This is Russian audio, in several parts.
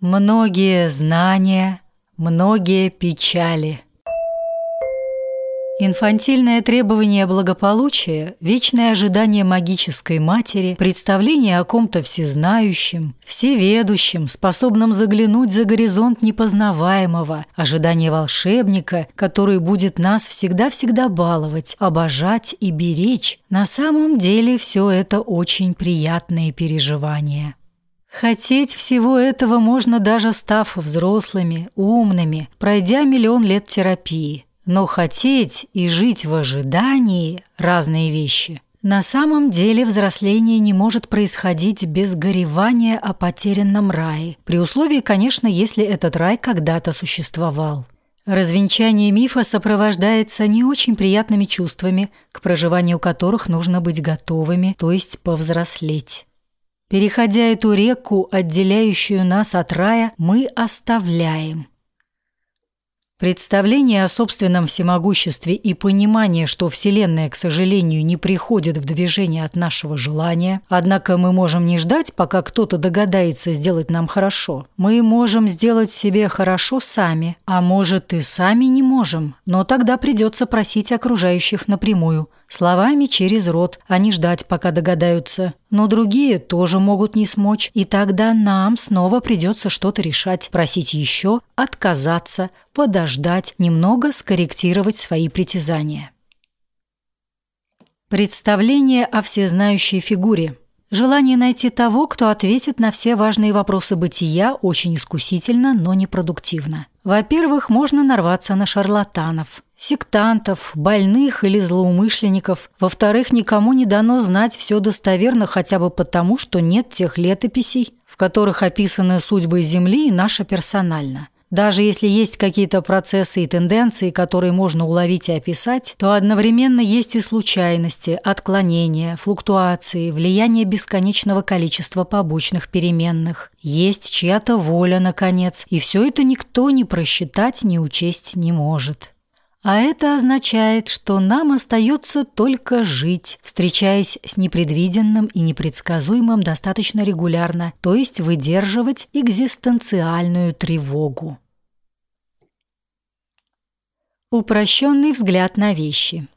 Многие знания, многие печали. Инфантильное требование благополучия, вечное ожидание магической матери, представление о ком-то всезнающем, всеведущем, способном заглянуть за горизонт непознаваемого, ожидание волшебника, который будет нас всегда-всегда баловать, обожать и беречь, на самом деле все это очень приятные переживания. Хотеть всего этого можно даже став взрослыми, умными, пройдя миллион лет терапии. Но хотеть и жить в ожидании – разные вещи. На самом деле взросление не может происходить без горевания о потерянном рае, при условии, конечно, если этот рай когда-то существовал. Развенчание мифа сопровождается не очень приятными чувствами, к проживанию которых нужно быть готовыми, то есть повзрослеть. Переходя эту реку, отделяющую нас от рая, мы оставляем – Представление о собственном всемогуществе и понимание, что Вселенная, к сожалению, не приходит в движение от нашего желания, однако мы можем не ждать, пока кто-то догадается сделать нам хорошо. Мы можем сделать себе хорошо сами, а может и сами не можем, но тогда придется просить окружающих напрямую, Словами через рот, а не ждать, пока догадаются. Но другие тоже могут не смочь, и тогда нам снова придется что-то решать, просить еще, отказаться, подождать, немного скорректировать свои притязания. Представление о всезнающей фигуре – Желание найти того, кто ответит на все важные вопросы бытия очень искусительно, но непродуктивно. Во-первых, можно нарваться на шарлатанов, сектантов, больных или злоумышленников. Во-вторых, никому не дано знать все достоверно хотя бы потому, что нет тех летописей, в которых описаны судьбы Земли и наша персонально. Даже если есть какие-то процессы и тенденции, которые можно уловить и описать, то одновременно есть и случайности, отклонения, флуктуации, влияние бесконечного количества побочных переменных. Есть чья-то воля, наконец, и все это никто не просчитать, не учесть не может. А это означает, что нам остается только жить, встречаясь с непредвиденным и непредсказуемым достаточно регулярно, то есть выдерживать экзистенциальную тревогу. Упрощенный взгляд на вещи.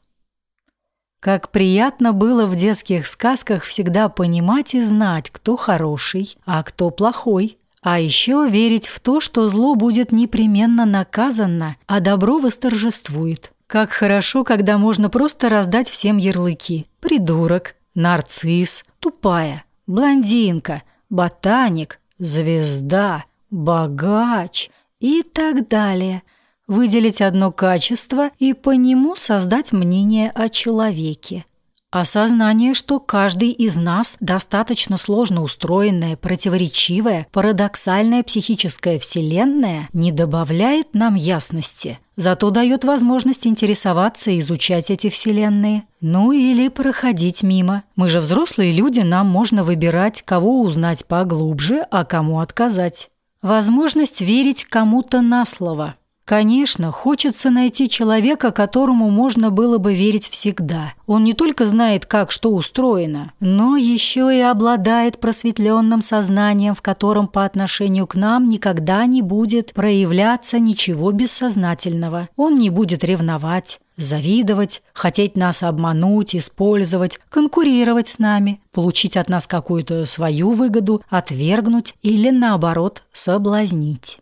Как приятно было в детских сказках всегда понимать и знать, кто хороший, а кто плохой – а еще верить в то, что зло будет непременно наказано, а добро восторжествует. Как хорошо, когда можно просто раздать всем ярлыки. Придурок, нарцисс, тупая, блондинка, ботаник, звезда, богач и так далее. Выделить одно качество и по нему создать мнение о человеке. Осознание, что каждый из нас достаточно сложно устроенная, противоречивая, парадоксальная психическая вселенная не добавляет нам ясности, зато дает возможность интересоваться и изучать эти вселенные. Ну или проходить мимо. Мы же взрослые люди, нам можно выбирать, кого узнать поглубже, а кому отказать. Возможность верить кому-то на слово – Конечно, хочется найти человека, которому можно было бы верить всегда. Он не только знает, как что устроено, но еще и обладает просветленным сознанием, в котором по отношению к нам никогда не будет проявляться ничего бессознательного. Он не будет ревновать, завидовать, хотеть нас обмануть, использовать, конкурировать с нами, получить от нас какую-то свою выгоду, отвергнуть или, наоборот, соблазнить.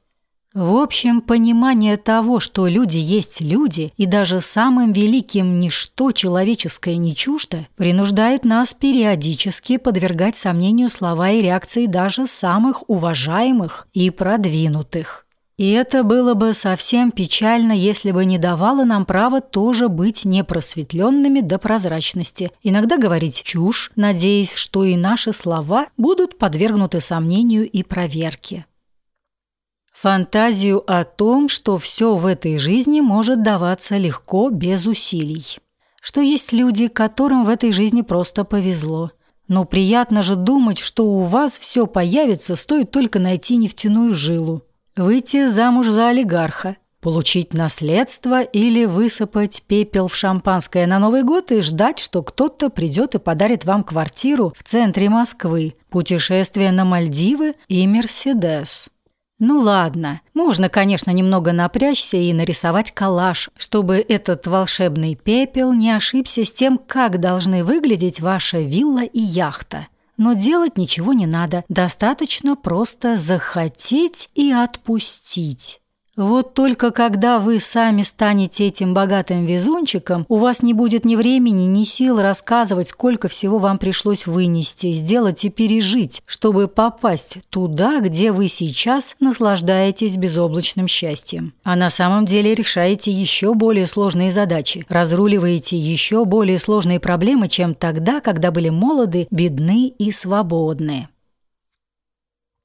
В общем, понимание того, что люди есть люди, и даже самым великим ничто человеческое не чуждо, принуждает нас периодически подвергать сомнению слова и реакции даже самых уважаемых и продвинутых. И это было бы совсем печально, если бы не давало нам права тоже быть непросветленными до прозрачности, иногда говорить чушь, надеясь, что и наши слова будут подвергнуты сомнению и проверке. Фантазию о том, что все в этой жизни может даваться легко, без усилий. Что есть люди, которым в этой жизни просто повезло. Но приятно же думать, что у вас все появится, стоит только найти нефтяную жилу. Выйти замуж за олигарха, получить наследство или высыпать пепел в шампанское на Новый год и ждать, что кто-то придет и подарит вам квартиру в центре Москвы, путешествие на Мальдивы и Мерседес. Ну ладно, можно, конечно, немного напрячься и нарисовать коллаж, чтобы этот волшебный пепел не ошибся с тем, как должны выглядеть ваша вилла и яхта. Но делать ничего не надо, достаточно просто захотеть и отпустить. Вот только когда вы сами станете этим богатым везунчиком, у вас не будет ни времени, ни сил рассказывать, сколько всего вам пришлось вынести, сделать и пережить, чтобы попасть туда, где вы сейчас наслаждаетесь безоблачным счастьем. А на самом деле решаете еще более сложные задачи, разруливаете еще более сложные проблемы, чем тогда, когда были молоды, бедны и свободны.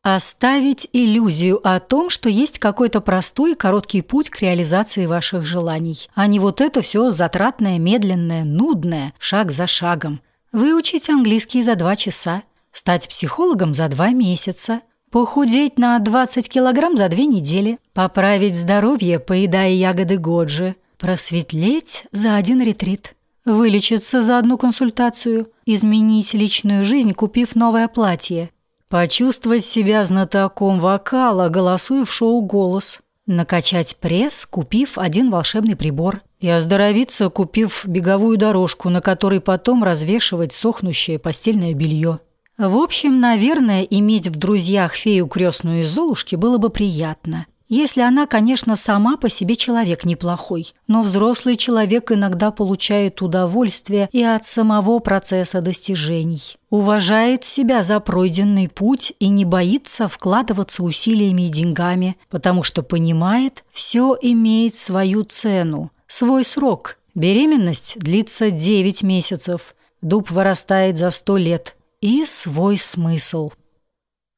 Оставить иллюзию о том, что есть какой-то простой и короткий путь к реализации ваших желаний, а не вот это все затратное, медленное, нудное, шаг за шагом. Выучить английский за два часа, стать психологом за два месяца, похудеть на 20 килограмм за две недели, поправить здоровье, поедая ягоды Годжи, просветлеть за один ретрит, вылечиться за одну консультацию, изменить личную жизнь, купив новое платье – Почувствовать себя знатоком вокала, голосуя в шоу «Голос». Накачать пресс, купив один волшебный прибор. И оздоровиться, купив беговую дорожку, на которой потом развешивать сохнущее постельное белье. В общем, наверное, иметь в друзьях фею крестную из Золушки было бы приятно. Если она, конечно, сама по себе человек неплохой, но взрослый человек иногда получает удовольствие и от самого процесса достижений. Уважает себя за пройденный путь и не боится вкладываться усилиями и деньгами, потому что понимает, все имеет свою цену, свой срок. Беременность длится 9 месяцев, дуб вырастает за 100 лет и свой смысл –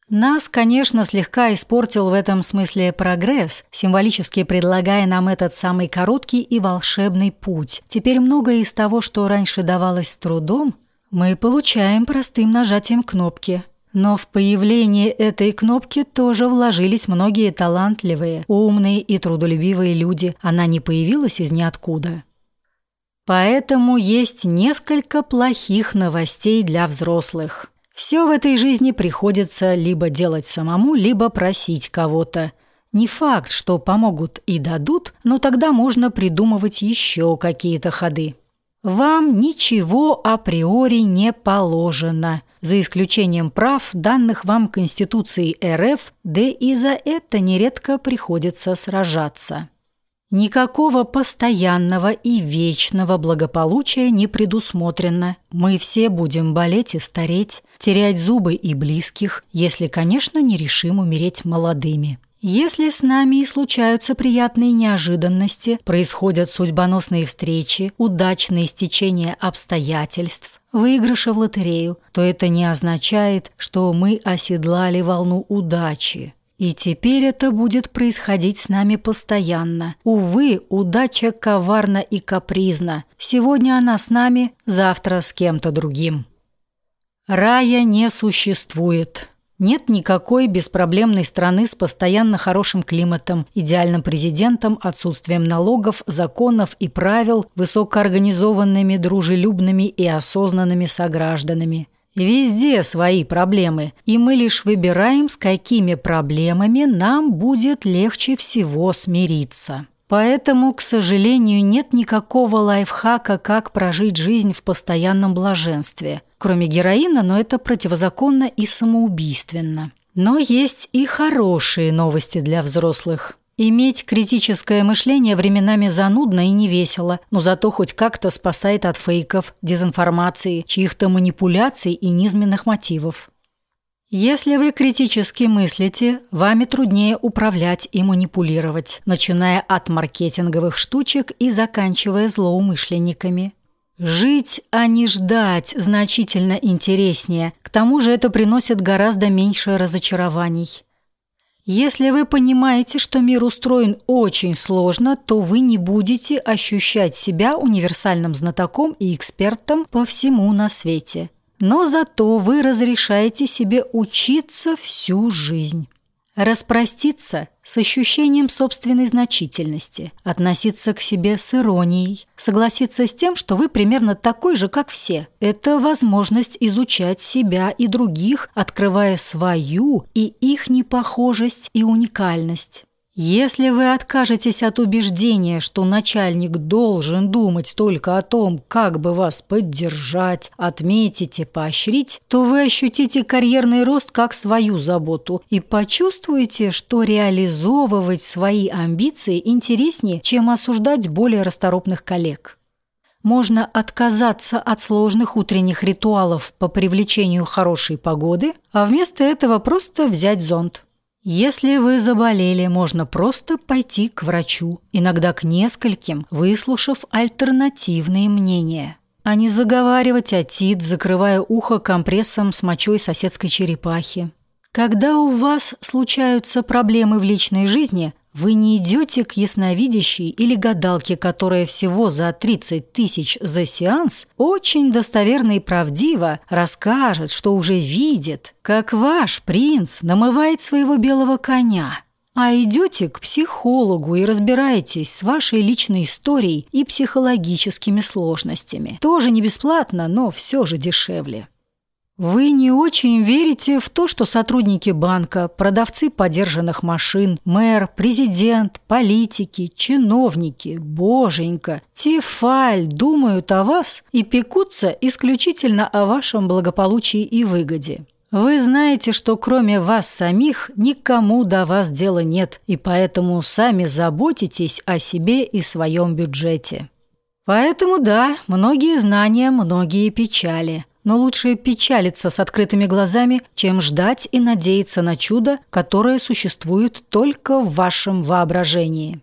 нас, конечно, слегка испортил в этом смысле прогресс, символически предлагая нам этот самый короткий и волшебный путь. Теперь многое из того, что раньше давалось с трудом, мы получаем простым нажатием кнопки. Но в появление этой кнопки тоже вложились многие талантливые, умные и трудолюбивые люди. Она не появилась из ниоткуда. Поэтому есть несколько плохих новостей для взрослых. Все в этой жизни приходится либо делать самому, либо просить кого-то. Не факт, что помогут и дадут, но тогда можно придумывать еще какие-то ходы. Вам ничего априори не положено, за исключением прав, данных вам Конституцией РФ, да и за это нередко приходится сражаться. Никакого постоянного и вечного благополучия не предусмотрено. Мы все будем болеть и стареть, терять зубы и близких, если, конечно, не решим умереть молодыми. Если с нами и случаются приятные неожиданности, происходят судьбоносные встречи, удачные стечения обстоятельств, выигрыши в лотерею, то это не означает, что мы оседлали волну удачи. И теперь это будет происходить с нами постоянно. Увы, удача коварна и капризна. Сегодня она с нами, завтра с кем-то другим. Рая не существует. Нет никакой беспроблемной страны с постоянно хорошим климатом, идеальным президентом, отсутствием налогов, законов и правил, высокоорганизованными, дружелюбными и осознанными согражданами – Везде свои проблемы, и мы лишь выбираем, с какими проблемами нам будет легче всего смириться. Поэтому, к сожалению, нет никакого лайфхака, как прожить жизнь в постоянном блаженстве. Кроме героина, но это противозаконно и самоубийственно. Но есть и хорошие новости для взрослых. Иметь критическое мышление временами занудно и невесело, но зато хоть как-то спасает от фейков, дезинформации, чьих-то манипуляций и низменных мотивов. Если вы критически мыслите, вами труднее управлять и манипулировать, начиная от маркетинговых штучек и заканчивая злоумышленниками. Жить, а не ждать, значительно интереснее. К тому же это приносит гораздо меньше разочарований. Если вы понимаете, что мир устроен очень сложно, то вы не будете ощущать себя универсальным знатоком и экспертом по всему на свете. Но зато вы разрешаете себе учиться всю жизнь. Распроститься с ощущением собственной значительности, относиться к себе с иронией, согласиться с тем, что вы примерно такой же, как все. Это возможность изучать себя и других, открывая свою и их непохожесть и уникальность. Если вы откажетесь от убеждения, что начальник должен думать только о том, как бы вас поддержать, отметить и поощрить, то вы ощутите карьерный рост как свою заботу и почувствуете, что реализовывать свои амбиции интереснее, чем осуждать более расторопных коллег. Можно отказаться от сложных утренних ритуалов по привлечению хорошей погоды, а вместо этого просто взять зонт. Если вы заболели, можно просто пойти к врачу, иногда к нескольким, выслушав альтернативные мнения а не заговаривать отит, закрывая ухо компрессом с мочой соседской черепахи. Когда у вас случаются проблемы в личной жизни, вы не идете к ясновидящей или гадалке, которая всего за 30 тысяч за сеанс очень достоверно и правдиво расскажет, что уже видит, как ваш принц намывает своего белого коня. А идете к психологу и разбираетесь с вашей личной историей и психологическими сложностями. Тоже не бесплатно, но все же дешевле. Вы не очень верите в то, что сотрудники банка, продавцы подержанных машин, мэр, президент, политики, чиновники, боженька, Тефаль думают о вас и пекутся исключительно о вашем благополучии и выгоде. Вы знаете, что кроме вас самих никому до вас дела нет, и поэтому сами заботитесь о себе и своем бюджете. Поэтому да, многие знания, многие печали – но лучше печалиться с открытыми глазами, чем ждать и надеяться на чудо, которое существует только в вашем воображении.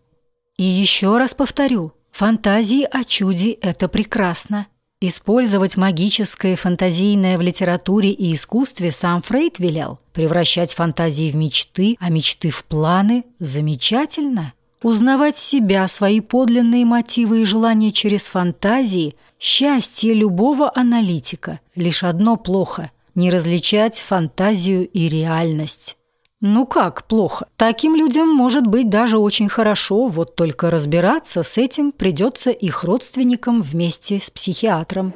И еще раз повторю, фантазии о чуде – это прекрасно. Использовать магическое фантазийное в литературе и искусстве сам Фрейд велел. Превращать фантазии в мечты, а мечты в планы – замечательно. Узнавать себя, свои подлинные мотивы и желания через фантазии – Счастье любого аналитика. Лишь одно плохо – не различать фантазию и реальность. Ну как плохо? Таким людям может быть даже очень хорошо, вот только разбираться с этим придется их родственникам вместе с психиатром.